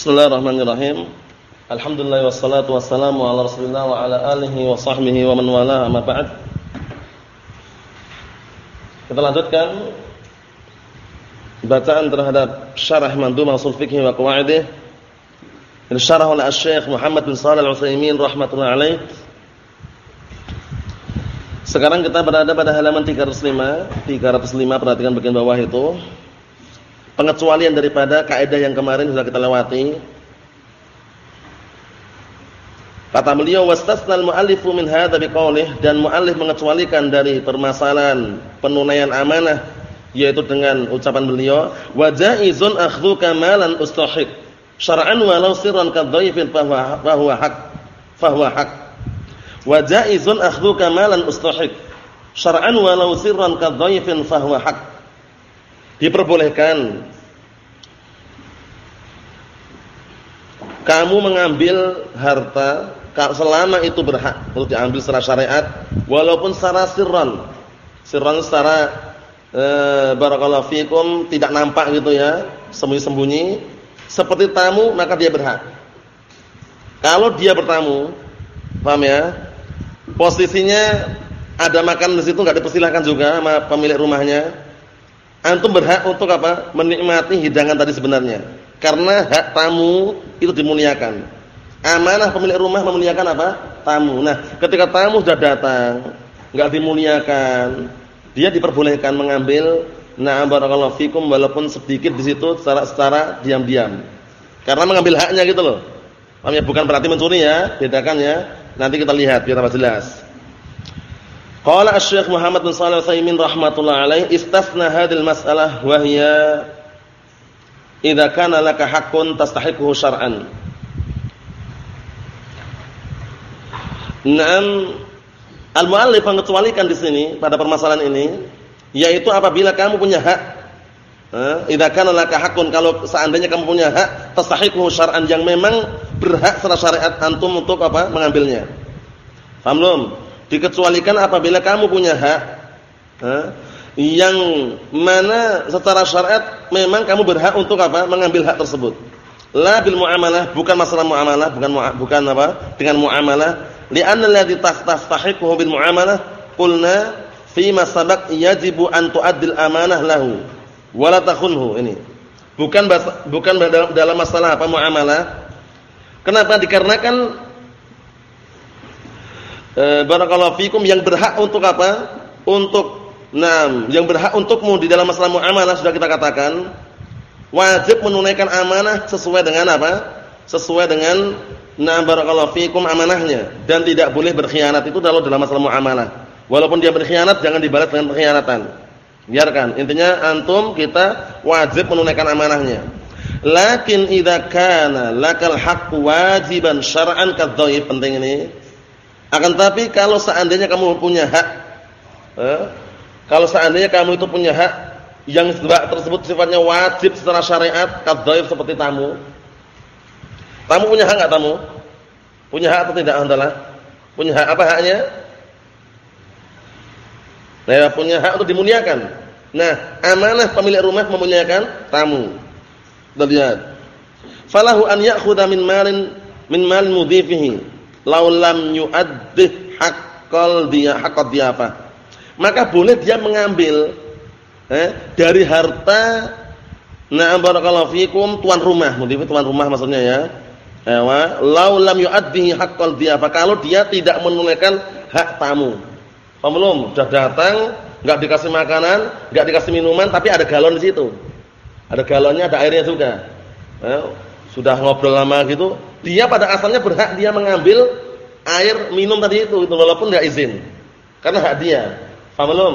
Bismillahirrahmanirrahim. Alhamdulillah wassalatu wassalamu ala Rasulillah wa ala alihi wa sahbihi wa man wala amma ba'd. Kita lanjutkan bacaan terhadap syarah Mandhumah Ushul Fiqh wa Qawaidih. Ini syarah oleh Syekh Muhammad bin Shalih Al-Utsaimin rahimatullah alaih. Sekarang kita berada pada halaman 305. 305 perhatikan bagian bawah itu. Pengecualian daripada kaidah yang kemarin sudah kita lewati. Kata beliau wastasnal muallifu min hadza biqaulih dan muallif mengecualikan dari permasalahan penunaian amanah yaitu dengan ucapan beliau wa jaizun akhdhu kamalan ustahiq. Syar'an walau sirran kadhaifin fa huwa haq fa huwa haq. Wa jaizun akhdhu kamalan ustahiq. Syar'an walau sirran kadhaifin fa huwa haq diperbolehkan. Kamu mengambil harta selama itu berhak untuk diambil secara syariat walaupun secara sirran sirran secara e, barakallahu fikum tidak nampak gitu ya sembunyi-sembunyi. Seperti tamu maka dia berhak. Kalau dia bertamu paham ya? Posisinya ada makan di situ enggak dipersilahkan juga sama pemilik rumahnya antum berhak untuk apa menikmati hidangan tadi sebenarnya karena hak tamu itu dimuliakan. Amanah pemilik rumah memuliakan apa? Tamu. Nah, ketika tamu sudah datang, enggak dimuliakan, dia diperbolehkan mengambil na'am barakallahu fikum walaupun sedikit di situ secara secara diam-diam. Karena mengambil haknya gitu loh. Paham ya? Bukan berarti mencuri ya, bedakan ya. Nanti kita lihat biar tambah jelas. Qala Asy-Syaikh Muhammad bin Shalih Al-Utsaimin rahimatullah alaihi istasna hadhil mas'alah wa hiya idza kana laka haqqun tastahiquhu syar'an. Naam al-muallif mengecualikan di sini pada permasalahan ini yaitu apabila kamu punya hak eh, idza kana laka haqqun kalau seandainya kamu punya hak tastahiquhu syar'an yang memang berhak secara syariat antum untuk apa mengambilnya. Paham belum? Dikecualikan apabila kamu punya hak eh, yang mana secara syariat memang kamu berhak untuk apa? mengambil hak tersebut. La bil muamalah, bukan masalah muamalah, bukan bukan apa? dengan muamalah. Li'anna alladhi tastahiqu bil muamalah qulna fi ma sabaq yajibu an tu'addil amanah lahu wa la takhunhu ini. Bukan bukan dalam masalah apa muamalah. Kenapa? Dikarenakan e, barakallahu fikum yang berhak untuk apa? Untuk Nah, yang berhak untukmu di dalam masalah muamalah sudah kita katakan wajib menunaikan amanah sesuai dengan apa? Sesuai dengan na barakallahu fikum amanahnya dan tidak boleh berkhianat itu kalau dalam masalah muamalah. Walaupun dia berkhianat jangan dibalas dengan pengkhianatan. Biarkan. Intinya antum kita wajib menunaikan amanahnya. Lakin idza kana lakal haqq wajiban syar'an kadzaif penting ini. Akan tapi kalau seandainya kamu punya hak eh, kalau seandainya kamu itu punya hak yang tersebut sifatnya wajib secara syariat, kadzaif seperti tamu. Tamu punya hak enggak tamu? Punya hak atau tidak adalah? Punya hak apa haknya? Nah, punya hak untuk dimuliakan. Nah, amanah pemilik rumah memuliakan tamu. Kita lihat. Falahu an ya'khudha min malin min malin mudhifihi law lam yu'addih haqqal dia haqqad apa? maka boleh dia mengambil eh, dari harta na'am barakallahu fikum tuan rumah, mungkin tuan rumah maksudnya ya. Ewa, lau lam yu'addihi haqqal dhiyafah kalau dia tidak menunaikan hak tamu. Paham? Sudah datang, enggak dikasih makanan, enggak dikasih minuman, tapi ada galon di situ. Ada galonnya, ada airnya juga. Eh, sudah ngobrol lama gitu, dia pada asalnya berhak dia mengambil air minum tadi itu, itu walaupun enggak izin. Karena hak dia. Paham belum?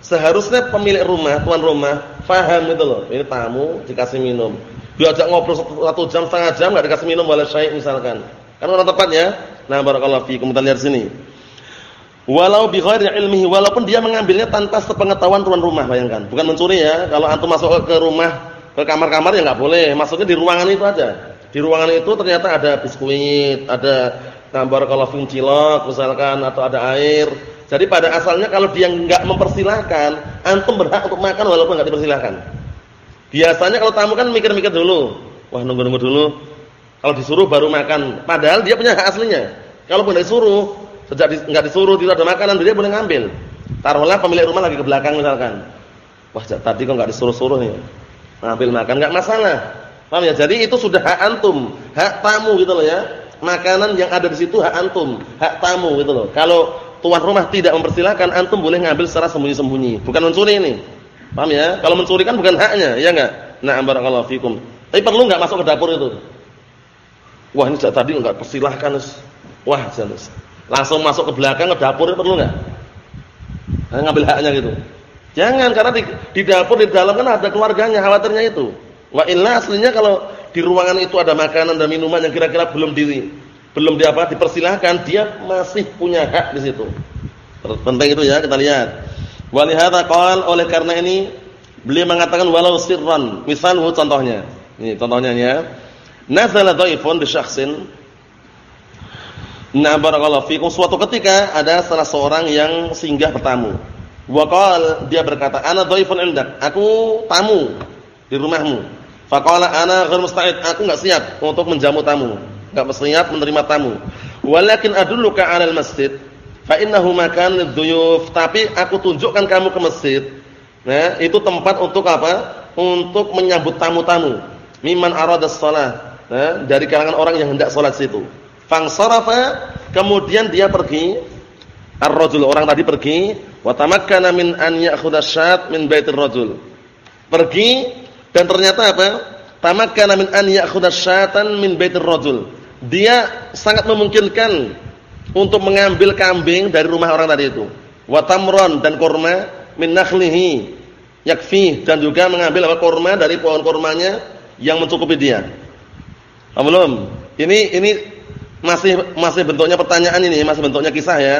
Seharusnya pemilik rumah, tuan rumah, paham itu loh. Ini tamu dikasih minum. Diajak ngobrol satu jam, setengah jam enggak dikasih minum wala syai' misalkan. Kan orang tepat ya? Nah, barakallahu fiikum. Kita lihat sini. Walau bi ghairi ilmihi, walaupun dia mengambilnya tanpa sepengetahuan tuan rumah, bayangkan. Bukan mencuri ya. Kalau antum masuk ke rumah, ke kamar-kamar ya enggak boleh. Maksudnya di ruangan itu aja. Di ruangan itu ternyata ada biskuit, ada gambar kalau cilok misalkan atau ada air jadi pada asalnya kalau dia enggak mempersilahkan, antum berhak untuk makan walaupun enggak dipersilahkan. Biasanya kalau tamu kan mikir-mikir dulu. Wah, nunggu-nunggu dulu. Kalau disuruh baru makan, padahal dia punya hak aslinya. Kalau boleh disuruh, sejak enggak disuruh tidak ada makanan, dia boleh ngambil. Taruhlah pemilik rumah lagi ke belakang misalkan. Wah, tadi kok enggak disuruh-suruh nih. Ngambil makan enggak masalah. Paham ya? Jadi itu sudah hak antum, hak tamu gitu loh ya. Makanan yang ada di situ hak antum, hak tamu gitu loh. Kalau tuan rumah tidak mempersilahkan, antum boleh ngambil secara sembunyi-sembunyi, bukan mencuri ini. Paham ya? Kalau mencuri kan bukan haknya, ya enggak? Nah, barakallahu fikum. Tapi perlu enggak masuk ke dapur itu? Wah ini tadi enggak persilahkan. Wah jelas. Langsung masuk ke belakang ke dapur perlu enggak? Nah, ngambil haknya gitu. Jangan karena di, di dapur di dalam kan ada keluarganya khawatirnya itu. Wa illa aslinya kalau di ruangan itu ada makanan dan minuman yang kira-kira belum di belum di apa dipersilahkan dia masih punya hak di situ. Penting itu ya kita lihat. Walihada qal oleh karena ini beliau mengatakan walau sirran. Misal contohnya. Ini contohnya ya. Nazala dhaifun bi syakhsin Nah barakallahu fikum suatu ketika ada salah seorang yang singgah bertamu. Wa dia berkata, "Ana dhaifun indak." Aku tamu di rumahmu. Faqala ana ghairu musta'id. Aku enggak siap untuk menjamu tamu. Enggak siap menerima tamu. Walakin adulluka 'alal masjid fa innahu makan lidzuyuf. Tapi aku tunjukkan kamu ke masjid. Nah, itu tempat untuk apa? Untuk menyambut tamu-tamu. Miman arada shalah eh, dari kalangan orang yang hendak sholat situ. Fangsarafa, kemudian dia pergi. Ar-rajul orang tadi pergi, wa tamakkana min an min baitir rajul. Pergi dan ternyata apa? Tamakkana min an ya'khudha syatan min baitir rajul. Dia sangat memungkinkan untuk mengambil kambing dari rumah orang tadi itu. Wa tamron dan kurma min nakhlihi yakfi dan juga mengambil apa kurma dari pohon kurmanya yang mencukupi dia. belum? Ini ini masih masih bentuknya pertanyaan ini, masih bentuknya kisah ya.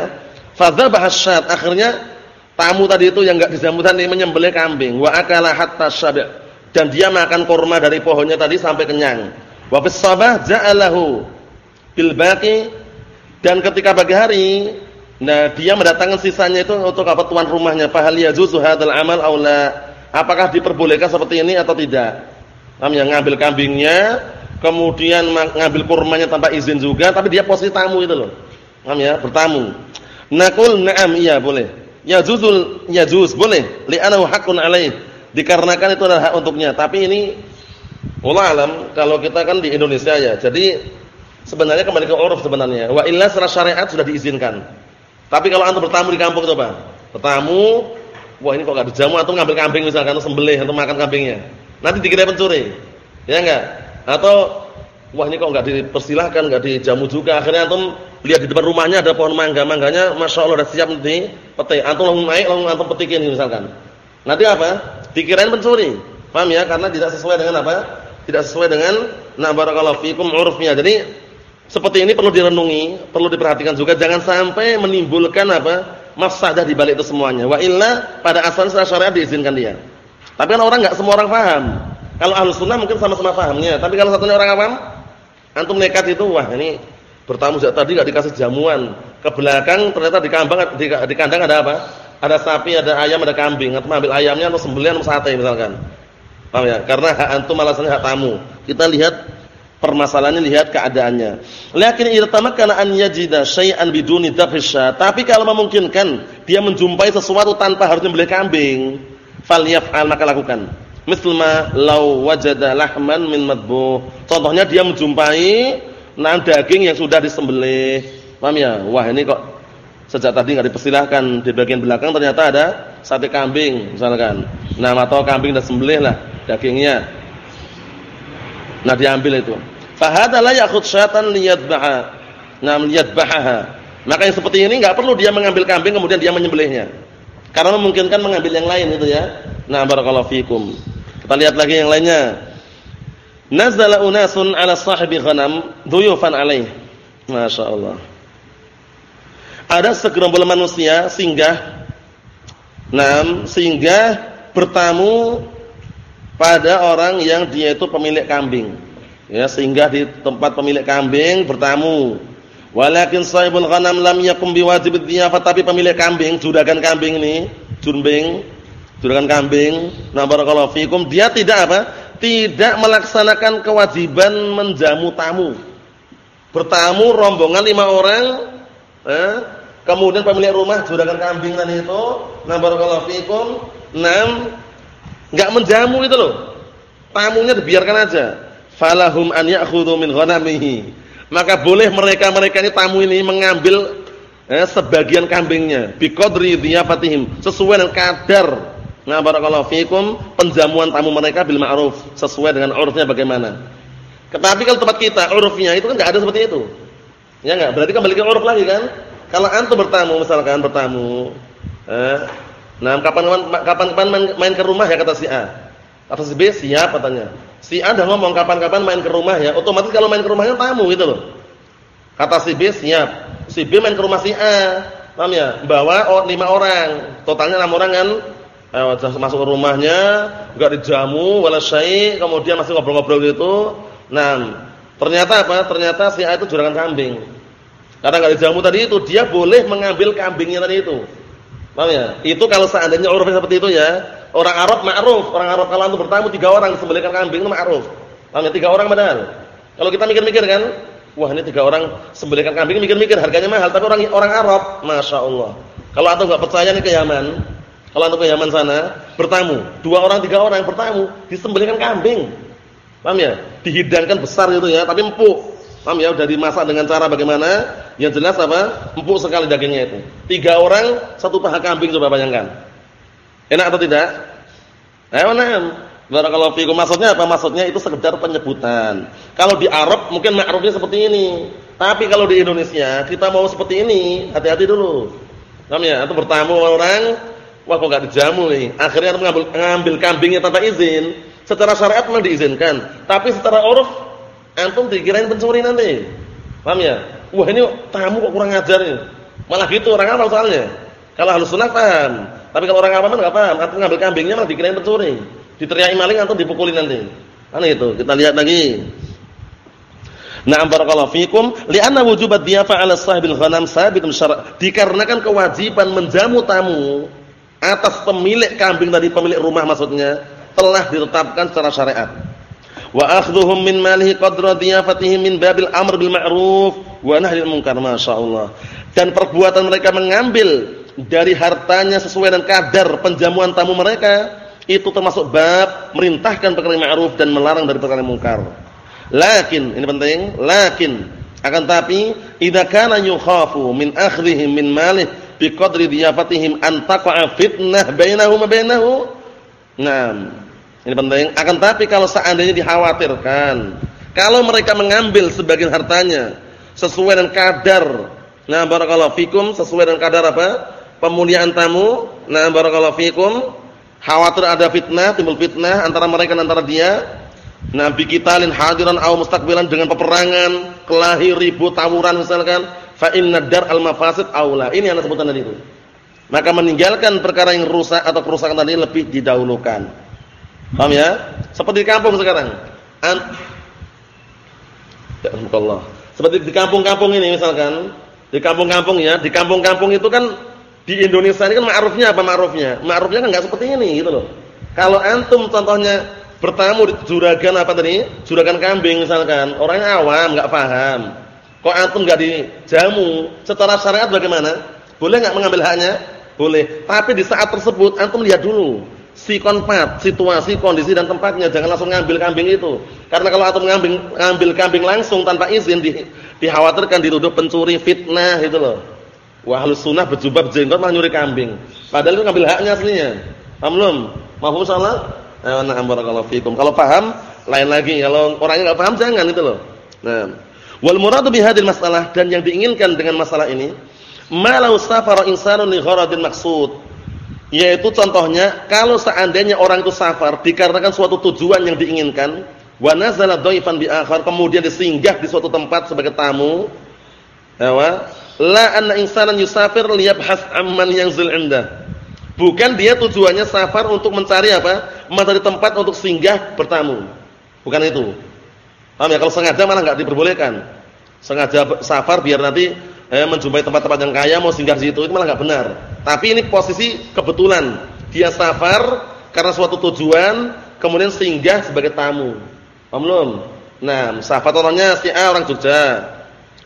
Fadzabah syat, akhirnya tamu tadi itu yang enggak disambutan ini menyembelih kambing, wa akala hatta syabi' dan dia makan kurma dari pohonnya tadi sampai kenyang. Wa fis sabah ja'alahu bil baqi dan ketika pagi hari nah dia mendatangkan sisanya itu untuk apa tuan rumahnya fa hal yajuzu hadzal amal aw apakah diperbolehkan seperti ini atau tidak paham ya ngambil kambingnya kemudian ngambil kurmanya tanpa izin juga, tapi dia posisi tamu itu loh. Paham ya? Bertamu. Naqul na'am iya boleh. Ya juzul ya juz boleh. Li'anahu haqqun alaih. Dikarenakan itu adalah hak untuknya. Tapi ini Allah alam kalau kita kan di Indonesia ya. Jadi sebenarnya kembali ke uruf sebenarnya. Wa illa secara syariat sudah diizinkan. Tapi kalau antum bertamu di kampung coba. Bertamu, wah ini kok enggak dijamu atau ngambil kambing misalkan atau sembelih atau makan kambingnya. Nanti dikira pencuri. Ya enggak? Atau wah ini kok enggak dipersilahkan, enggak dijamu juga. Akhirnya antum lihat di depan rumahnya ada pohon mangga, mangganya Masya Allah sudah siap nanti petik. Antum langsung naik, langsung antum petikin misalkan. Nanti apa? Dikirain pencuri. Paham ya? Karena tidak sesuai dengan apa? Tidak sesuai dengan na barakallahu fikum urufnya. Jadi seperti ini perlu direnungi, perlu diperhatikan juga jangan sampai menimbulkan apa? mafsadah di balik itu semuanya. Wa illa pada asalnya secara syariat diizinkan dia. Tapi kan orang enggak semua orang paham. Kalau ahlu sunnah mungkin sama-sama pahamnya. Tapi kalau satunya orang awam, antum nekat itu, wah ini bertamu sejak tadi gak dikasih jamuan. Ke belakang ternyata di kandang ada apa? Ada sapi, ada ayam, ada kambing. Antum ambil ayamnya atau sembelihan atau sate misalkan. Paham ya? Karena hak antum alasannya hak tamu. Kita lihat permasalahannya, lihat keadaannya. Lakin irtamakkana an yajida syai'an biduni dhabhisya. Tapi kalau memungkinkan dia menjumpai sesuatu tanpa harus membeli kambing, falyaf'al maka lakukan mislma law wajada lahman min madbuh. Contohnya dia menjumpai nan daging yang sudah disembelih. Paham ya? Wah, ini kok sejak tadi enggak dipersilahkan di bagian belakang ternyata ada sate kambing misalkan. Nah, atau kambing dan sembelih lah dagingnya. Nah, diambil itu. Fahada la yakhud syatan liyadbaha. Nah, liyadbahaha. Maka yang seperti ini enggak perlu dia mengambil kambing kemudian dia menyembelihnya. Karena memungkinkan mengambil yang lain itu ya. Nah, barakallahu fikum. Kita lihat lagi yang lainnya. Nazala unasun ala sahibi ghanam duyufan alaih. Masya Allah. Ada segerombol manusia singgah Nam, singgah bertamu pada orang yang dia itu pemilik kambing. Ya, singgah di tempat pemilik kambing bertamu. Walakin sahibul ghanam lam yakum biwajib dhiyafah, tapi pemilik kambing, juragan kambing ini, jurbing juragan kambing, nah barakallahu fikum, dia tidak apa? tidak melaksanakan kewajiban menjamu tamu. Bertamu rombongan lima orang, eh, kemudian pemilik rumah juragan kambing tadi itu, nah barakallahu fikum, enam enggak menjamu itu loh. Tamunya dibiarkan aja. Falahum an ya'khudhu min ghanamihi. Maka boleh mereka-mereka ini tamu ini mengambil eh, sebagian kambingnya biqadri dhiyafatihim, sesuai dengan kadar Nah, barakallahu fikum, penjamuan tamu mereka bil ma'ruf, sesuai dengan urufnya bagaimana. Tetapi kalau tempat kita urufnya itu kan enggak ada seperti itu. Ya enggak? Berarti kembali ke uruf lagi kan? Kalau antum bertamu misalkan bertamu, eh, nah kapan kapan kapan main, main ke rumah ya kata si A. Kata si B siap katanya. Si A dah ngomong kapan-kapan main ke rumah ya, otomatis kalau main ke rumahnya tamu gitu loh. Kata si B siap. Si B main ke rumah si A, paham ya? Bawa lima orang, totalnya enam orang kan. Eh, masuk ke rumahnya, enggak dijamu wala syai, kemudian masih ngobrol-ngobrol gitu. Nah, ternyata apa? Ternyata si A itu juragan kambing. Karena enggak dijamu tadi itu, dia boleh mengambil kambingnya tadi itu. Paham ya? Itu kalau seandainya urufnya seperti itu ya. Orang Arab ma'ruf, orang Arab kalau antum bertamu tiga orang sembelihkan kambing itu ma'ruf. Paham ya? Tiga orang padahal. Kalau kita mikir-mikir kan, wah ini tiga orang sembelihkan kambing mikir-mikir harganya mahal, tapi orang orang Arab, Masya Allah. Kalau antum enggak percaya nih ke Yaman, kalau antum ke Yaman sana, bertamu, dua orang, tiga orang bertamu, disembelihkan kambing. Paham ya? Dihidangkan besar gitu ya, tapi empuk. Paham ya? Udah dimasak dengan cara bagaimana? Yang jelas apa? Empuk sekali dagingnya itu. Tiga orang, satu paha kambing coba bayangkan. Enak atau tidak? Ayo na'am. Barakallahu fikum. Maksudnya apa? Maksudnya itu sekedar penyebutan. Kalau di Arab mungkin ma'rufnya seperti ini. Tapi kalau di Indonesia, kita mau seperti ini, hati-hati dulu. Paham ya? Atau bertamu orang Wah kok enggak dijamu nih. Akhirnya harus mengambil ngambil kambingnya tanpa izin. Secara syariat memang diizinkan, tapi secara uruf antum dikirain pencuri nanti. Paham ya? Wah ini tamu kok kurang ajar nih. Malah gitu orang awam soalnya. Kalau halus sunnah paham. Tapi kalau orang awam enggak paham, antum ngambil kambingnya malah dikirain pencuri. Diteriaki maling antum dipukulin nanti. Aneh itu. Kita lihat lagi. Na'am barakallahu fikum li'anna wujubat diyafa 'ala sahibil ghanam sabitun syara' dikarenakan kewajiban menjamu tamu atas pemilik kambing tadi pemilik rumah maksudnya telah ditetapkan secara syariat. Wa akhdhuhum min malihi qadra diyafatihim min babil amr bil ma'ruf wa nahyil munkar masyaallah. Dan perbuatan mereka mengambil dari hartanya sesuai dengan kadar penjamuan tamu mereka itu termasuk bab merintahkan perkara ma'ruf dan melarang dari perkara munkar. Lakin ini penting, lakin akan tapi idza kana yukhafu min akhdhihim min malihi biqadri diyafatihim an taqa'a fitnah bainahum wa bainahu. Ini penting. Akan tapi kalau seandainya dikhawatirkan kalau mereka mengambil sebagian hartanya sesuai dengan kadar nah barakallahu fikum sesuai dengan kadar apa? pemuliaan tamu. Nah barakallahu fikum khawatir ada fitnah, timbul fitnah antara mereka dan antara dia. Nah biqitalin hadiran aw mustaqbilan dengan peperangan, kelahi, ribut, tawuran misalkan fa inna dar al mafasid aula. Ini yang sebutan tadi itu. Maka meninggalkan perkara yang rusak atau kerusakan tadi lebih didahulukan. Paham ya? Seperti di kampung sekarang. An Ya. Seperti di kampung-kampung ini misalkan, di kampung-kampung ya, di kampung-kampung itu kan di Indonesia ini kan ma'rufnya apa ma'rufnya? Ma'rufnya kan enggak seperti ini gitu loh. Kalau antum contohnya bertamu di juragan apa tadi? Juragan kambing misalkan, orangnya awam, enggak paham. Kok antum enggak dijamu? Secara syariat bagaimana? Boleh enggak mengambil haknya? Boleh. Tapi di saat tersebut antum lihat dulu si konpat, situasi, kondisi dan tempatnya. Jangan langsung ngambil kambing itu. Karena kalau antum ngambil ngambil kambing langsung tanpa izin di, dikhawatirkan dituduh pencuri fitnah gitu loh. Wah, halus sunnah berjubah jenggot malah nyuri kambing. Padahal itu ngambil haknya aslinya. Paham belum? Mahfum salah? Na'am barakallahu fikum. Kalau paham lain lagi. Kalau orangnya enggak paham jangan itu loh. Nah, Wal muradu bihadil masalah dan yang diinginkan dengan masalah ini, malau safara insanun li gharadin maksud. Yaitu contohnya kalau seandainya orang itu safar dikarenakan suatu tujuan yang diinginkan, wa nazala dhaifan bi akhar, kemudian disinggah di suatu tempat sebagai tamu. Ya, la anna insanan yusafir liyabhas amman yanzil indah. Bukan dia tujuannya safar untuk mencari apa? Mencari tempat untuk singgah bertamu. Bukan itu. Paham ya? Kalau sengaja malah enggak diperbolehkan. Sengaja safar biar nanti eh, menjumpai tempat-tempat yang kaya mau singgah di situ itu malah enggak benar. Tapi ini posisi kebetulan. Dia safar karena suatu tujuan, kemudian singgah sebagai tamu. Paham? Nah, safar orangnya si A orang Jogja.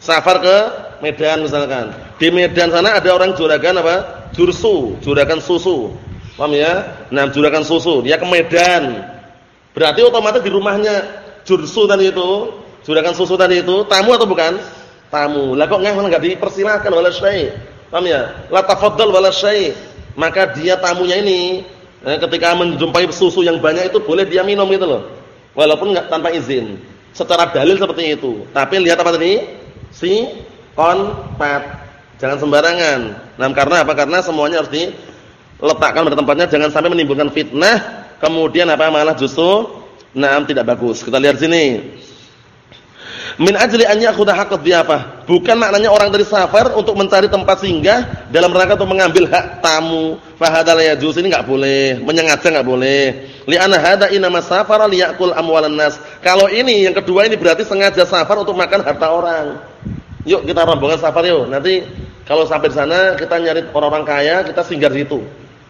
Safar ke Medan misalkan. Di Medan sana ada orang juragan apa? Jursu, juragan susu. Paham ya? Nah, juragan susu, dia ke Medan. Berarti otomatis di rumahnya jursu tadi itu, juragan susu tadi itu tamu atau bukan? Tamu. Lah kok enggak dipersilahkan wala syai'. Paham ya? La tafaddal wala syai'. Maka dia tamunya ini eh, ketika menjumpai susu yang banyak itu boleh dia minum itu loh. Walaupun enggak tanpa izin. Secara dalil seperti itu. Tapi lihat apa tadi? Si konpat. Jangan sembarangan. Nah, karena apa? Karena semuanya harus diletakkan pada tempatnya, jangan sampai menimbulkan fitnah, kemudian apa malah justru nah tidak bagus. Kita lihat sini. Min ajli an ya'khudha haqqad dhiyafah. Bukan maknanya orang dari safar untuk mencari tempat singgah dalam rangka untuk mengambil hak tamu. Fa hadzal yajuz ini enggak boleh, menyengaja enggak boleh. Li'anna hadza inama safara liya'kul amwalan nas. Kalau ini yang kedua ini berarti sengaja safar untuk makan harta orang. Yuk kita rombongan safar yuk. Nanti kalau sampai di sana kita nyari orang-orang kaya, kita singgah di situ.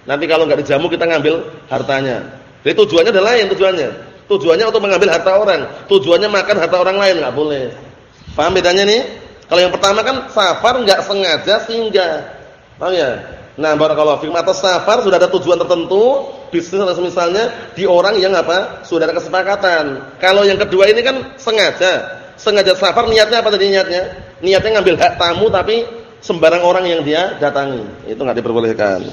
Nanti kalau enggak dijamu kita ngambil hartanya. Jadi tujuannya adalah lain tujuannya. Tujuannya untuk mengambil harta orang. Tujuannya makan harta orang lain enggak boleh. Paham bedanya nih? Kalau yang pertama kan safar enggak sengaja singgah. Paham ya? Nah, barakallahu fikum atas safar sudah ada tujuan tertentu, bisnis atau misalnya di orang yang apa? Sudah ada kesepakatan. Kalau yang kedua ini kan sengaja. Sengaja safar niatnya apa tadi niatnya? niatnya ngambil hak tamu tapi sembarang orang yang dia datangi. Itu enggak diperbolehkan.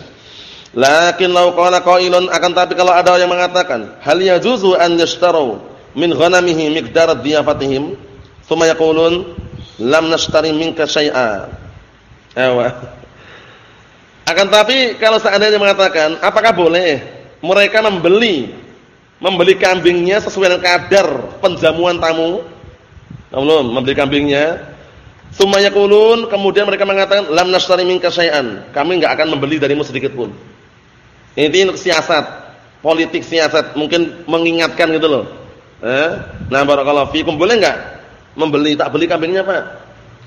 Lakin law qala qailun akan tapi kalau ada yang mengatakan, hal yajuzu an yashtaru min ghanamihi miqdar diyafatihim, thumma yaqulun lam nashtari minka syai'a. Ewa. Akan tapi kalau seandainya mengatakan, apakah boleh mereka membeli membeli kambingnya sesuai dengan kadar penjamuan tamu? Belum, membeli kambingnya Sumaya kulun, kemudian mereka mengatakan lam nashtari minka syai'an. Kami enggak akan membeli darimu sedikit pun. Ini siasat, politik siasat, mungkin mengingatkan gitu loh. Eh? Nah, barakallahu fikum boleh enggak membeli tak beli kambingnya, Pak?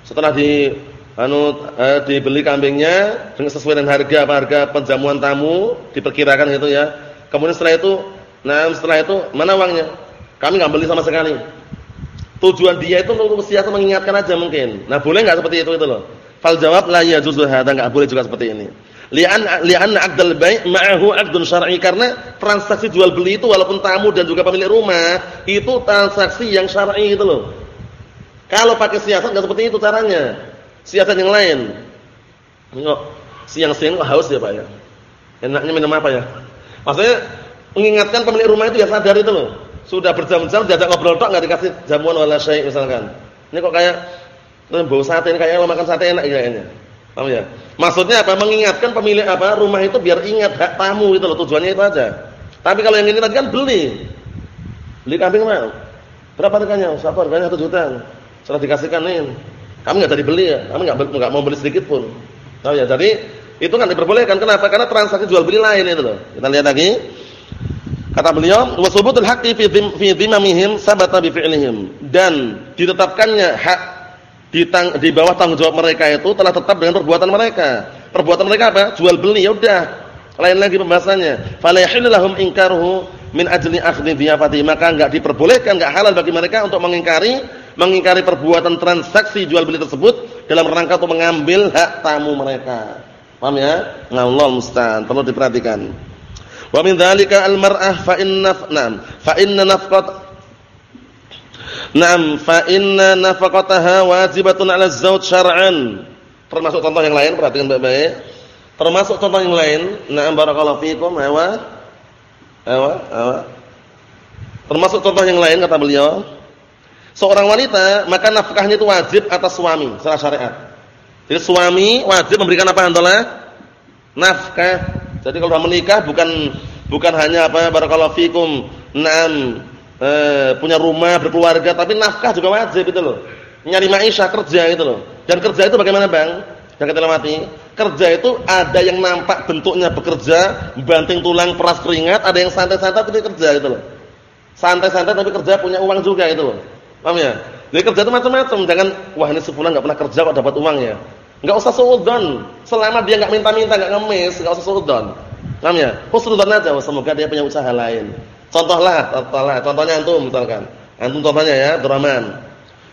Setelah di anu eh, dibeli kambingnya dengan sesuai dengan harga apa harga penjamuan tamu diperkirakan gitu ya. Kemudian setelah itu, nah setelah itu mana uangnya? Kami enggak beli sama sekali. Tujuan dia itu untuk siasat mengingatkan aja mungkin. Nah, boleh enggak seperti itu itu loh? Fal jawab la yajuzu hadza enggak boleh juga seperti ini. Li'an li'anna 'aqdal bai' ma'ahu 'aqdun syar'i karena transaksi jual beli itu walaupun tamu dan juga pemilik rumah itu transaksi yang syar'i itu loh. Kalau pakai siasat enggak seperti itu caranya. Siasat yang lain. Enggak siang-siang kok haus ya, Pak ya. Enaknya minum apa ya? Maksudnya mengingatkan pemilik rumah itu ya sadar itu loh. Sudah berjam-jam diajak ngobrol tok enggak dikasih jamuan wala syai misalkan. Ini kok kayak bau sate ini kayaknya lo makan sate enak kayaknya. Paham ya? Maksudnya apa? Mengingatkan pemilik apa rumah itu biar ingat hak tamu itu loh tujuannya itu aja. Tapi kalau yang ini tadi kan beli. Beli kambing mah. Berapa harganya? Satu harganya 1 juta. Setelah dikasihkan nih. Kami enggak tadi beli ya. Kami enggak enggak mau beli sedikit pun. Tahu ya? Jadi itu kan diperbolehkan. Kenapa? Karena transaksi jual beli lain itu loh. Kita lihat lagi. Kata beliau, wa subutul haqqi fi dhimamihim sabata bi fi'lihim. Dan ditetapkannya hak di, tang, di bawah tanggung jawab mereka itu telah tetap dengan perbuatan mereka. Perbuatan mereka apa? Jual beli, ya udah. Lain lagi pembahasannya. Fala yahillu inkaruhu min ajli akhdhi dhiyafati. Maka enggak diperbolehkan, enggak halal bagi mereka untuk mengingkari mengingkari perbuatan transaksi jual beli tersebut dalam rangka untuk mengambil hak tamu mereka. Paham ya? Allah musta'an. Perlu diperhatikan. Wa min dzalika al-mar'ah fa inna fa inna nafqat Naam fa inna nafaqataha wajibatun 'ala az-zawj syar'an. Termasuk contoh yang lain, perhatikan baik-baik. Termasuk contoh yang lain, na'am barakallahu fikum, awa. Awa, awa. Termasuk contoh yang lain kata beliau. Seorang wanita, maka nafkahnya itu wajib atas suami secara syariat. Jadi suami wajib memberikan apa antolah? Nafkah jadi kalau sudah menikah bukan bukan hanya apa barakallahu fikum, enam e, punya rumah, berkeluarga, tapi nafkah juga wajib itu loh. Nyari maisha kerja itu loh. Dan kerja itu bagaimana, Bang? Yang kita lewati. Kerja itu ada yang nampak bentuknya bekerja, banting tulang, peras keringat, ada yang santai-santai tapi kerja itu loh. Santai-santai tapi kerja punya uang juga itu loh. Paham ya? Jadi kerja itu macam-macam. Jangan wah ini sebulan enggak pernah kerja kok dapat uang ya. Enggak usah suudzon. Selama dia enggak minta-minta, enggak ngemis, enggak usah suudzon. Paham ya? Husnudzon aja, semoga dia punya usaha lain. Contohlah, contohlah, contohnya antum misalkan. Antum contohnya ya, Abdurrahman.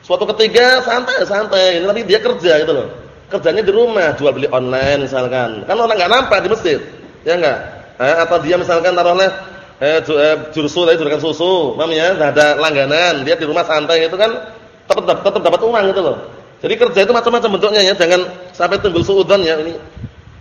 Suatu ketiga santai santai, ini tapi dia kerja gitu loh. Kerjanya di rumah, jual beli online misalkan. Kan orang nggak nampak di masjid. Ya enggak? Eh, atau dia misalkan taruhlah eh, eh jursu tadi juragan susu, paham ya? Enggak ada langganan, dia di rumah santai itu kan tetap tetap dapat uang gitu loh. Jadi kerja itu macam-macam bentuknya ya, jangan sampai timbul suudzon ya ini.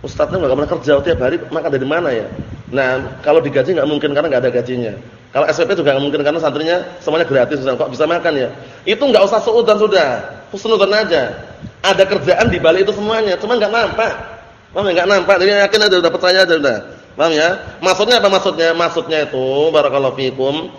Ustadznya enggak pernah kerja tiap hari, makan dari mana ya? Nah, kalau digaji nggak mungkin karena nggak ada gajinya. Kalau SPP juga nggak mungkin karena santrinya semuanya gratis, kok bisa makan ya? Itu nggak usah suudzon sudah, husnudzon aja. Ada kerjaan di balik itu semuanya, cuma nggak nampak. Paham ya? Nggak nampak, jadi yakin aja udah percaya aja udah. Paham ya? Maksudnya apa maksudnya? Maksudnya itu barakallahu fikum,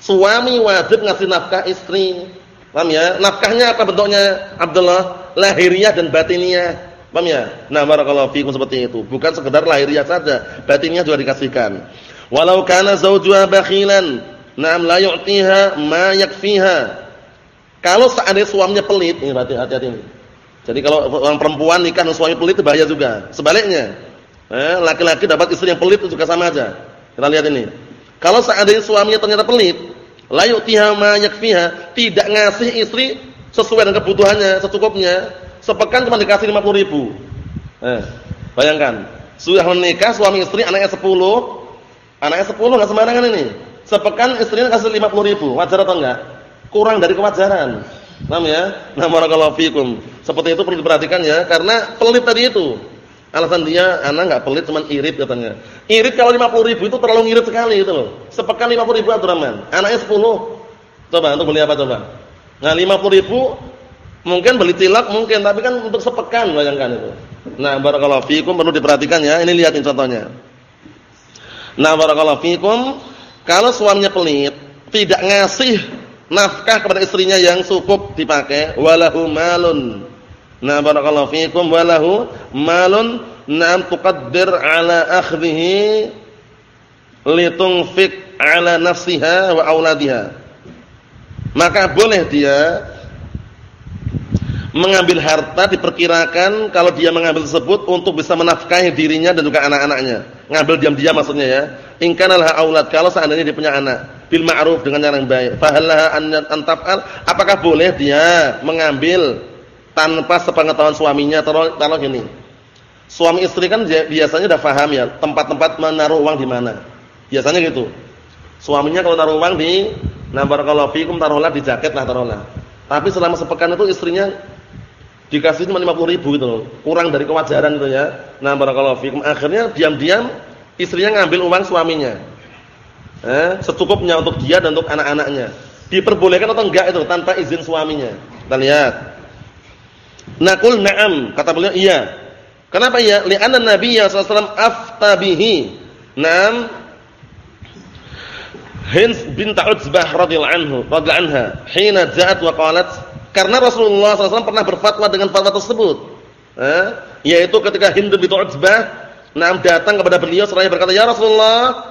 suami wajib ngasih nafkah istri. Paham ya? Nafkahnya apa bentuknya? Abdullah, lahiriah dan batiniah. Paham ya? Nah, barakallahu fikum seperti itu. Bukan sekedar lahiriah saja, batinnya juga dikasihkan. Walau kana zawjuha bakhilan, na'am la yu'tiha ma yakfiha. Kalau seandainya suaminya pelit, ini berarti hati-hati ini. Jadi kalau orang perempuan nikah dengan suami pelit itu bahaya juga. Sebaliknya, eh, laki-laki dapat istri yang pelit itu juga sama aja. Kita lihat ini. Kalau seandainya suaminya ternyata pelit, la yu'tiha ma yakfiha, tidak ngasih istri sesuai dengan kebutuhannya, secukupnya, sepekan cuma dikasih 50 ribu. Eh, bayangkan, sudah menikah suami istri anaknya 10, anaknya 10 enggak sembarangan ini. Sepekan istrinya kasih 50 ribu, wajar atau enggak? Kurang dari kewajaran. Paham ya? Nah, fikum. Seperti itu perlu diperhatikan ya, karena pelit tadi itu. Alasan dia anak enggak pelit cuma irit katanya. Irit kalau 50 ribu itu terlalu ngirit sekali itu loh. Sepekan 50 ribu Abdurrahman. Anaknya 10. Coba untuk beli apa coba? Nah, 50 ribu Mungkin beli tilak mungkin, tapi kan untuk sepekan bayangkan itu. Nah, barakallahu fikum perlu diperhatikan ya. Ini lihatin contohnya. Nah, barakallahu fikum, kalau suaminya pelit, tidak ngasih nafkah kepada istrinya yang cukup dipakai, walahu malun. Nah, barakallahu fikum walahu malun nam tuqaddir ala akhdhihi litunfik ala nafsiha wa auladiha. Maka boleh dia mengambil harta diperkirakan kalau dia mengambil tersebut untuk bisa menafkahi dirinya dan juga anak-anaknya. Ngambil diam-diam maksudnya ya. In kana aulad kalau seandainya dia punya anak bil ma'ruf dengan cara yang baik. Fahallaha an apakah boleh dia mengambil tanpa sepengetahuan suaminya taruh gini. Suami istri kan biasanya udah paham ya tempat-tempat menaruh uang di mana. Biasanya gitu. Suaminya kalau naruh uang di nah barakallahu fikum taruhlah di jaket lah taruhlah. Tapi selama sepekan itu istrinya dikasih cuma 50 ribu gitu loh. Kurang dari kewajaran itu ya. Nah, barakallahu fikum. Akhirnya diam-diam istrinya ngambil uang suaminya. Eh, secukupnya untuk dia dan untuk anak-anaknya. Diperbolehkan atau enggak itu tanpa izin suaminya? Kita lihat. Naqul na'am, kata beliau iya. Kenapa iya? Li'anna Nabi sallallahu alaihi wasallam afta bihi. Naam. Hins bint Utsbah radhiyallahu anhu, radhiyallahu anha, hina ja'at wa qalat karena Rasulullah SAW pernah berfatwa dengan fatwa tersebut. Eh, yaitu ketika Hindun bin Utsbah nam datang kepada beliau seraya berkata, "Ya Rasulullah,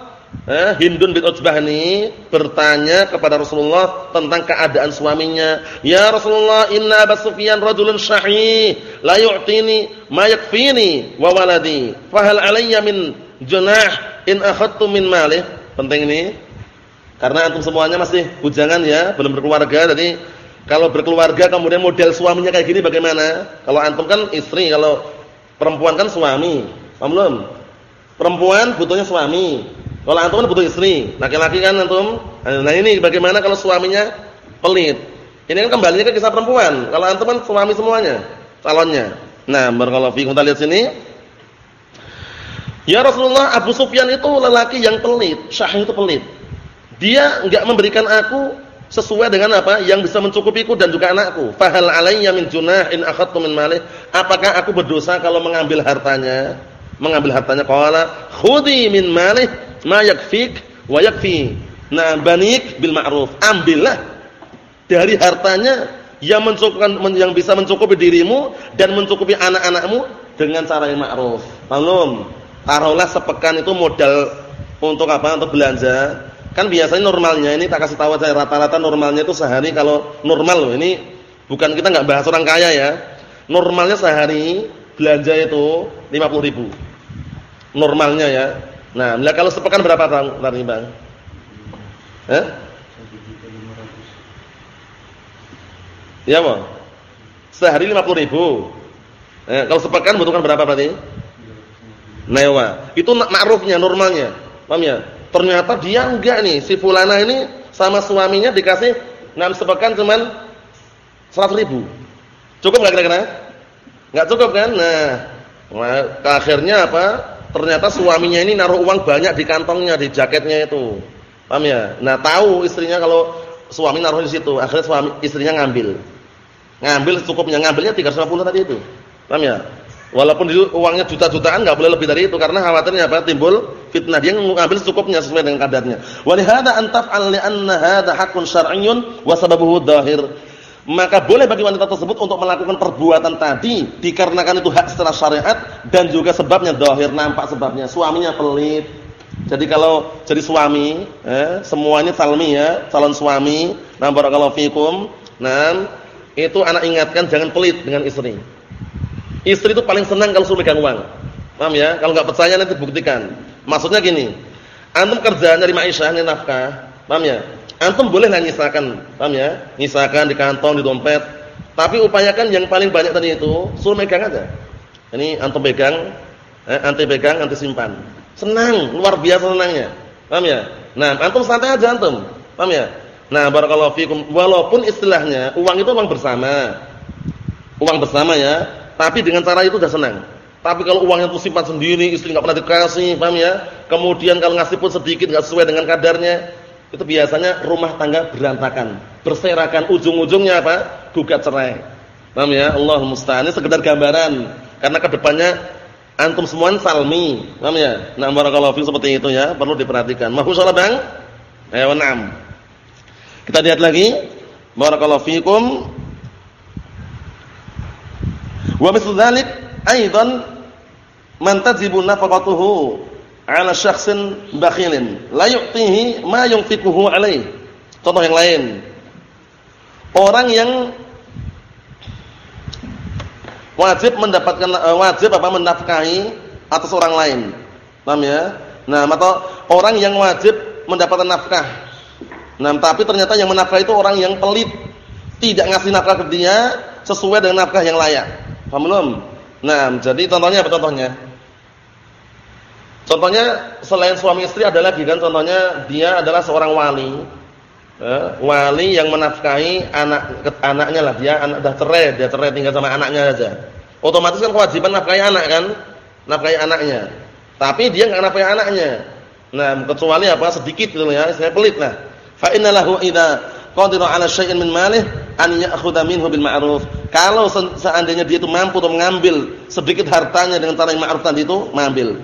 eh, Hindun bin Utsbah ini bertanya kepada Rasulullah tentang keadaan suaminya. Ya Rasulullah, inna Abu Sufyan rajulun syahih, la yu'tini ma yakfini wa waladi. Fa hal alayya min junah in akhadtu min malih?" Penting ini. Karena antum semuanya masih bujangan ya, belum berkeluarga, jadi kalau berkeluarga kemudian model suaminya kayak gini bagaimana? Kalau antum kan istri, kalau perempuan kan suami. Paham belum? Perempuan butuhnya suami. Kalau antum kan butuh istri. Laki-laki kan antum. Nah ini bagaimana kalau suaminya pelit? Ini kan kembalinya ke kisah perempuan. Kalau antum kan suami semuanya, calonnya. Nah, barakallahu fiikum. Kita lihat sini. Ya Rasulullah, Abu Sufyan itu lelaki yang pelit, syahih itu pelit. Dia enggak memberikan aku sesuai dengan apa yang bisa mencukupiku dan juga anakku. Fahal alayya min junah in akhadtu min malih? Apakah aku berdosa kalau mengambil hartanya? Mengambil hartanya qala khudhi min malih ma yakfik wa yakfi. Nah, banik bil ma'ruf. Ambillah dari hartanya yang mencukupkan yang bisa mencukupi dirimu dan mencukupi anak-anakmu dengan cara yang ma'ruf. Paham? Taruhlah sepekan itu modal untuk apa? Untuk belanja Kan biasanya normalnya ini tak kasih tahu saya rata-rata normalnya itu sehari kalau normal loh ini bukan kita nggak bahas orang kaya ya. Normalnya sehari belanja itu 50 ribu. Normalnya ya. Nah, kalau sepekan berapa tadi Bang? Eh? Ya, Bang. Sehari 50 ribu. Eh, kalau sepekan butuhkan berapa berarti? Newa. Itu ma'rufnya, normalnya. Paham ya? Ternyata dia enggak nih, si fulana ini sama suaminya dikasih enam sepekan cuman 100 ribu. Cukup enggak kira-kira? Enggak cukup kan? Nah, akhirnya apa? Ternyata suaminya ini naruh uang banyak di kantongnya, di jaketnya itu. Paham ya? Nah, tahu istrinya kalau suami naruh di situ, akhirnya suami istrinya ngambil. Ngambil secukupnya, ngambilnya 350 tadi itu. Paham ya? Walaupun itu uangnya juta-jutaan enggak boleh lebih dari itu karena khawatirnya apa? Timbul fitnah. Dia ngambil secukupnya sesuai dengan kadarnya. Wa li hadza an taf'al li anna hadza haqqun syar'iyyun wa sababuhu dhahir. Maka boleh bagi wanita tersebut untuk melakukan perbuatan tadi dikarenakan itu hak secara syariat dan juga sebabnya dhahir, nampak sebabnya. Suaminya pelit. Jadi kalau jadi suami, eh, semuanya salmi ya, calon suami. Nah, barakallahu fikum. Nah, itu anak ingatkan jangan pelit dengan istri. Istri itu paling senang kalau suruh pegang uang. Paham ya? Kalau nggak percaya nanti buktikan. Maksudnya gini, antum kerja nyari maisha, nyari nafkah, paham ya? Antum boleh lah nyisakan, paham ya? Nyisakan di kantong, di dompet. Tapi upayakan yang paling banyak tadi itu suruh megang aja. Ini antum pegang, eh, antum pegang, antum simpan. Senang, luar biasa senangnya. Paham ya? Nah, antum santai aja antum. Paham ya? Nah, barakallahu fikum. Walaupun istilahnya uang itu uang bersama. Uang bersama ya tapi dengan cara itu sudah senang. Tapi kalau uangnya itu simpan sendiri, istri nggak pernah dikasih, paham ya? Kemudian kalau ngasih pun sedikit nggak sesuai dengan kadarnya, itu biasanya rumah tangga berantakan, berserakan, ujung-ujungnya apa? Gugat cerai. Paham ya? Allah musta'an. Ini sekedar gambaran karena ke depannya antum semuanya salmi, paham ya? Nah, barakallahu fiikum seperti itu ya, perlu diperhatikan. Mahfuz salah Bang? Ayo, na'am. Kita lihat lagi. Barakallahu fiikum. Wa mislu dzalik aidan man tajibu nafaqatuhu 'ala syakhsin bakhilin la yu'tihi ma yunfiquhu 'alaihi. Contoh yang lain. Orang yang wajib mendapatkan eh, wajib apa menafkahi atas orang lain. Paham ya? Nah, atau orang yang wajib mendapatkan nafkah. Nah, tapi ternyata yang menafkah itu orang yang pelit, tidak ngasih nafkah ke dia sesuai dengan nafkah yang layak. Paham belum? Nah, jadi contohnya apa contohnya? Contohnya selain suami istri ada lagi kan contohnya dia adalah seorang wali. Eh, wali yang menafkahi anak anaknya lah dia anak dah cerai, dia cerai tinggal sama anaknya aja. Otomatis kan kewajiban nafkahi anak kan? Nafkahi anaknya. Tapi dia enggak nafkahi anaknya. Nah, kecuali apa sedikit gitu ya, saya pelit lah. Fa innalahu idza qadira 'ala syai'in min malih an ya'khudha minhu bil ma'ruf. Kalau seandainya dia itu mampu untuk mengambil sedikit hartanya dengan cara yang ma'ruf tadi itu, mengambil.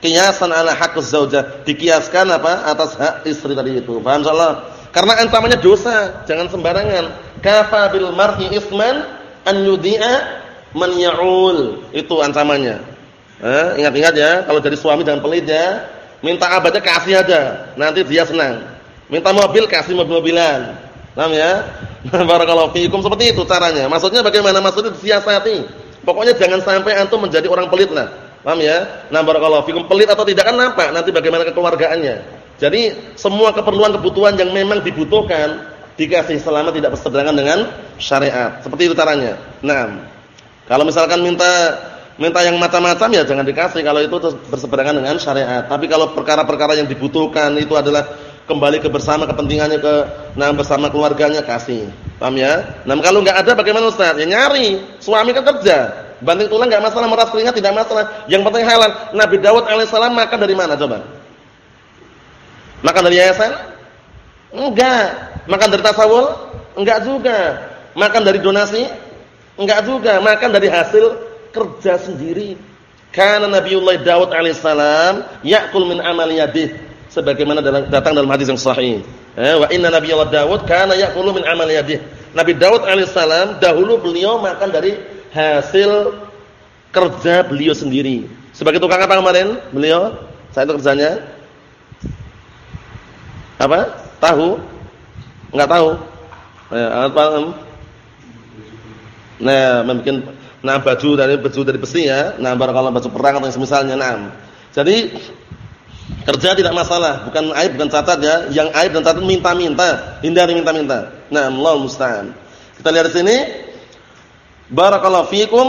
Kiyasan ala haqquz zaujah, dikiaskan apa? atas hak istri tadi itu. Paham insyaallah? Karena ancamannya dosa, jangan sembarangan. Kafa bil mar'i isman an yudhi'a man ya'ul. Itu ancamannya. Eh, ingat-ingat ya, kalau jadi suami jangan pelit ya. Minta abadnya kasih aja, nanti dia senang. Minta mobil kasih mobil-mobilan. Paham ya? Barakallahu fiikum seperti itu caranya. Maksudnya bagaimana? Maksudnya disiasati. Pokoknya jangan sampai antum menjadi orang pelit lah. Paham ya? Nah, barakallahu fiikum pelit atau tidak kan nampak nanti bagaimana kekeluargaannya. Jadi semua keperluan kebutuhan yang memang dibutuhkan dikasih selama tidak berseberangan dengan syariat. Seperti itu caranya. Nah, kalau misalkan minta minta yang macam-macam ya jangan dikasih kalau itu berseberangan dengan syariat. Tapi kalau perkara-perkara yang dibutuhkan itu adalah kembali ke bersama kepentingannya ke nah bersama keluarganya kasih. Paham ya? Nah, kalau enggak ada bagaimana Ustaz? Ya nyari. Suami kan kerja. Banting tulang enggak masalah, meras keringat tidak masalah. Yang penting halal. Nabi Dawud alaihissalam makan dari mana coba? Makan dari yayasan? Enggak. Makan dari tasawul? Enggak juga. Makan dari donasi? Enggak juga. Makan dari hasil kerja sendiri. Karena Nabiullah Dawud alaihissalam ya'kul min amali yadihi sebagaimana datang dalam hadis yang sahih. Eh, wa inna nabiyallah Daud kana ya'kulu min amali yadihi. Nabi Daud alaihissalam dahulu beliau makan dari hasil kerja beliau sendiri. Sebagai tukang apa kemarin? Beliau saya itu kerjanya apa? Tahu? Enggak tahu. Eh, apa? Nah, membuat nah baju dari baju dari besi ya. Nah, barakallahu baju perang atau semisalnya. Nah. Jadi Kerja tidak masalah, bukan aib bukan catat ya. Yang aib dan catat minta-minta, hindari minta-minta. Nah, Allah musta'an. Kita lihat di sini. Barakallahu fikum.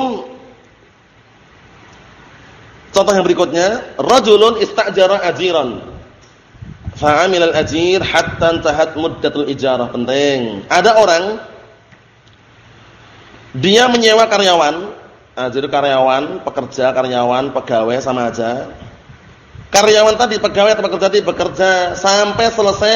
Contoh yang berikutnya, rajulun istajara ajiran. Fa'amil al-ajir hatta tahat muddatul ijarah. Penting. Ada orang dia menyewa karyawan. Nah, jadi karyawan, pekerja, karyawan, pegawai sama aja Karyawan tadi, pegawai atau pekerja tadi bekerja sampai selesai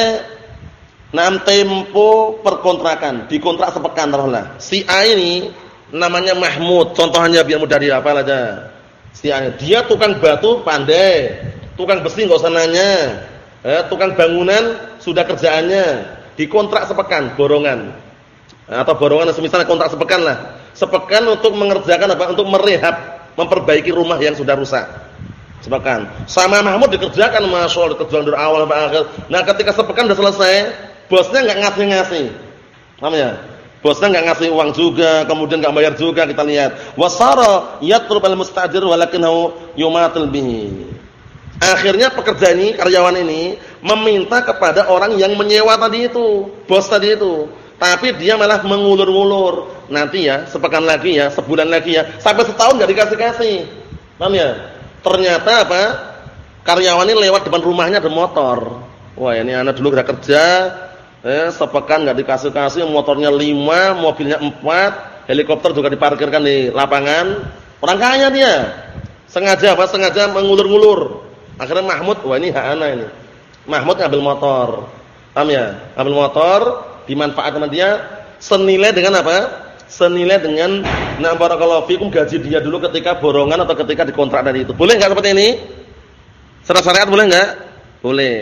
enam tempo perkontrakan, dikontrak sepekan taruhlah. Si A ini namanya Mahmud, contohnya biar mudah dihafal aja. Si A, dia tukang batu pandai, tukang besi enggak usah nanya. Eh, tukang bangunan sudah kerjaannya, dikontrak sepekan borongan. Atau borongan misalnya kontrak sepekan lah. Sepekan untuk mengerjakan apa? Untuk merehab, memperbaiki rumah yang sudah rusak. Sepekan. Sama Mahmud dikerjakan Masya Allah dikerjakan dari awal sampai akhir. Nah ketika sepekan sudah selesai, bosnya nggak ngasih-ngasih. Paham ya? Bosnya nggak ngasih uang juga, kemudian nggak bayar juga kita lihat. Wasara yatlub al-mustajir walakinahu yumatil bihi. Akhirnya pekerja ini, karyawan ini meminta kepada orang yang menyewa tadi itu, bos tadi itu. Tapi dia malah mengulur-ulur. Nanti ya, sepekan lagi ya, sebulan lagi ya, sampai setahun nggak dikasih-kasih. Paham ya? Ternyata apa? Karyawan ini lewat depan rumahnya ada motor. Wah, ini anak dulu udah kerja, eh sepekan nggak dikasih-kasih, motornya lima, mobilnya empat, helikopter juga diparkirkan di lapangan. Orang kaya dia. Sengaja apa? Sengaja mengulur-ngulur. Akhirnya Mahmud, wah ini hak anak ini. Mahmud ngambil motor. Paham ya? Ngambil motor, dimanfaatkan dia senilai dengan apa? Senilai dengan na barakallahu fikum gaji dia dulu ketika borongan atau ketika dikontrak dari itu. Boleh enggak seperti ini? Secara syariat boleh enggak? Boleh.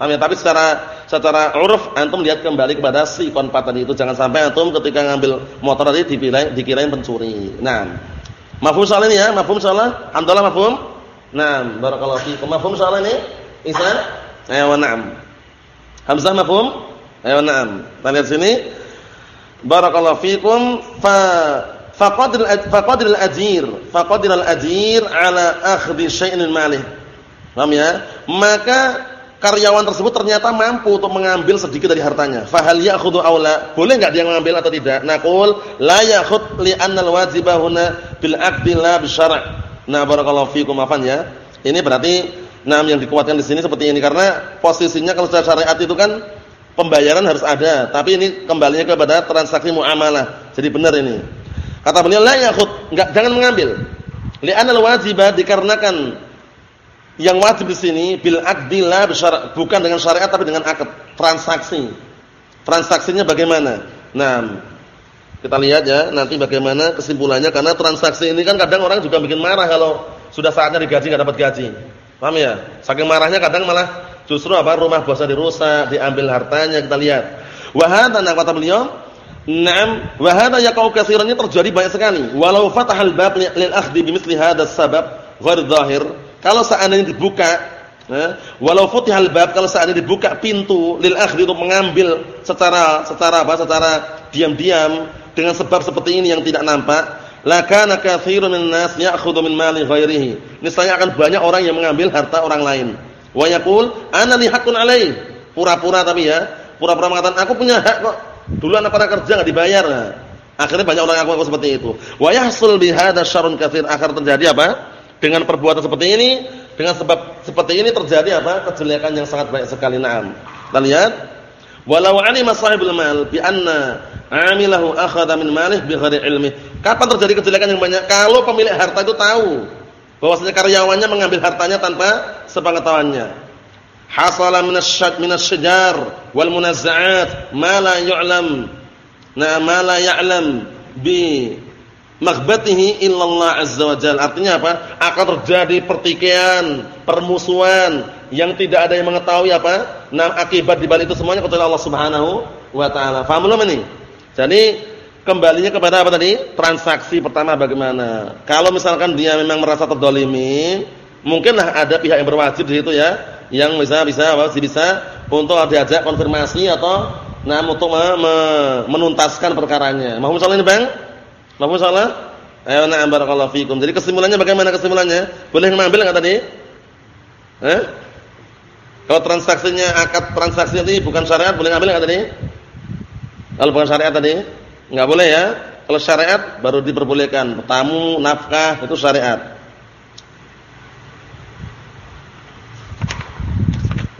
Paham ya? Tapi secara secara uruf antum lihat kembali kepada si konpat tadi itu jangan sampai antum ketika ngambil motor tadi dikirain, dikirain pencuri. Nah, mafhum soal ini ya, mafhum soal. Alhamdulillah mafhum. Nah, barakallahu fikum. Mafhum soal ini? Isa? Ayo na'am. Hamzah mafhum? Ayo na'am. Kita lihat sini. Barakallahu fikum fa faqadil faqadil ajir faqadil ajir ala akhdhi syai'in malih. Paham ya? Maka karyawan tersebut ternyata mampu untuk mengambil sedikit dari hartanya. Fa hal ya'khudhu aula? Boleh enggak dia mengambil atau tidak? Naqul la ya'khud li al-wajiba huna bil aqdi la bi syara'. Nah, barakallahu fikum afan ya. Ini berarti nah yang dikuatkan di sini seperti ini karena posisinya kalau secara syariat itu kan pembayaran harus ada, tapi ini kembalinya kepada transaksi muamalah. Jadi benar ini. Kata beliau la yakhud, enggak jangan mengambil. Li'anna al-wajiba dikarenakan yang wajib di sini bil aqdi la bukan dengan syariat tapi dengan akad, transaksi. Transaksinya bagaimana? Nah, kita lihat ya nanti bagaimana kesimpulannya karena transaksi ini kan kadang orang juga bikin marah kalau sudah saatnya digaji enggak dapat gaji. Paham ya? Saking marahnya kadang malah Justru apa? Rumah bosnya dirusak, diambil hartanya, kita lihat. Wa hadza kata beliau, "Na'am, wa hadza yaqau katsiran terjadi banyak sekali. Walau fatahal bab lil akhdhi bimithli sabab ghair zahir." Kalau seandainya dibuka, eh, walau futihal bab kalau seandainya dibuka pintu lil akhdhi untuk mengambil secara secara apa? Secara diam-diam dengan sebab seperti ini yang tidak nampak, lakana katsirun min nas ya'khudhu min mali ghairihi. Niscaya akan banyak orang yang mengambil harta orang lain. Wa yaqul ana li haqqun alai. Pura-pura tapi ya, pura-pura mengatakan aku punya hak kok. Dulu anak pada kerja enggak dibayar. Nah, akhirnya banyak orang yang ngaku seperti itu. Wa yahsul bi hadza syarrun katsir. Akhir terjadi apa? Dengan perbuatan seperti ini, dengan sebab seperti ini terjadi apa? Kejelekan yang sangat banyak sekali. Naam. Kita lihat. Walau alima sahibul mal bi anna amilahu akhadha min malih bi ghairi ilmi. Kapan terjadi kejelekan yang banyak? Kalau pemilik harta itu tahu bahwasanya karyawannya mengambil hartanya tanpa sepengetahuannya. Hasala minasyad minasyajar wal munazza'at ma la yu'lam. Na ma la ya'lam bi maghbatihi illallah azza wa jalla. Artinya apa? Akan terjadi pertikaian, permusuhan yang tidak ada yang mengetahui apa? Nah, akibat di balik itu semuanya kecuali Allah Subhanahu wa taala. Paham belum ini? Jadi kembalinya kepada apa tadi? Transaksi pertama bagaimana? Kalau misalkan dia memang merasa terdolimi, mungkinlah ada pihak yang berwajib di situ ya, yang bisa bisa apa? bisa untuk diajak konfirmasi atau nah untuk menuntaskan perkaranya. Mau salah ini, Bang? Mau salah? Ayo na'am barakallahu fikum. Jadi kesimpulannya bagaimana kesimpulannya? Boleh mengambil enggak tadi? Eh? Kalau transaksinya akad transaksi ini bukan syariat boleh ngambil enggak tadi? Kalau bukan syariat tadi, enggak boleh ya. Kalau syariat baru diperbolehkan. Tamu, nafkah itu syariat.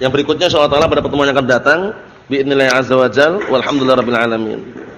Yang berikutnya insyaallah pada pertemuan yang akan datang biidznillah azza wajal walhamdulillahirabbil alamin.